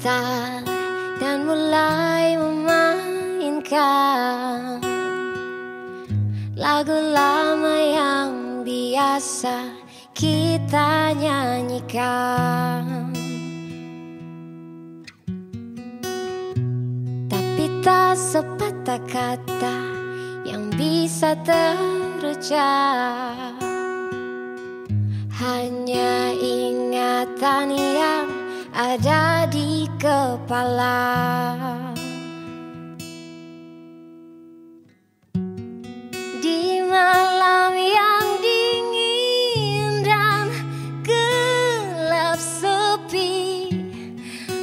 dan mulai memainkan lagu lama yang biasa kita nyanyikan. Tapi tak sepatah kata yang bisa terucap. Hanya ingatan yang ada kepala. Di malam yang dingin dan gelap sepi,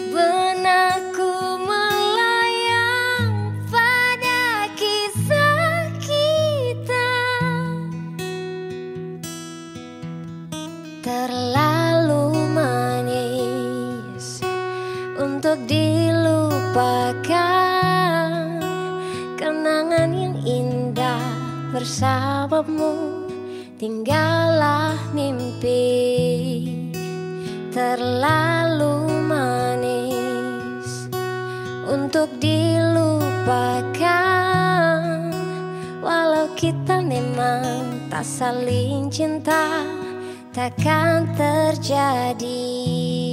benakku melayang pada kisah kita. Terlalu dilupakan Kenangan yang indah bersamamu. Tinggallah mimpi Terlalu manis untuk dilupakan. Walau kita memang tak saling cinta Takkan terjadi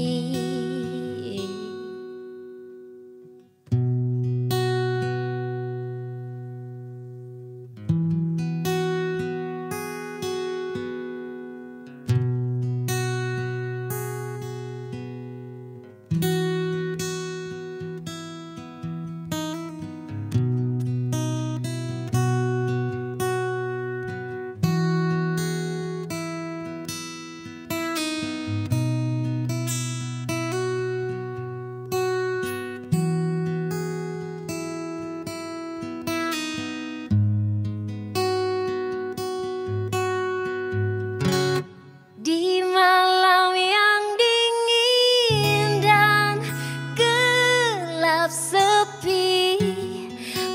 gelap sepi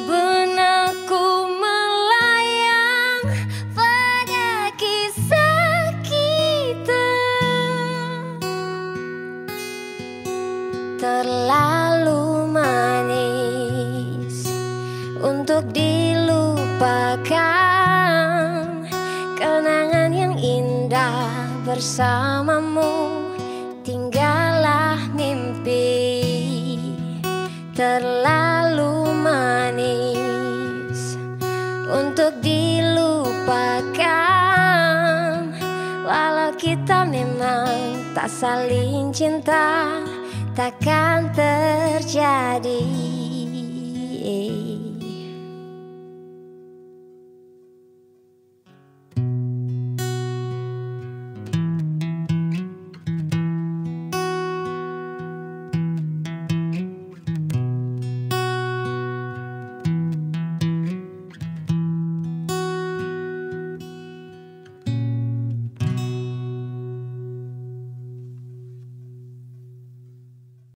Benakku melayang pada kisah kita. Terlalu manis untuk dilupakan Kenangan yang indah bersamamu Terlalu manis Untuk dilupakan. Walau kita memang tak saling cinta Takkan terjadi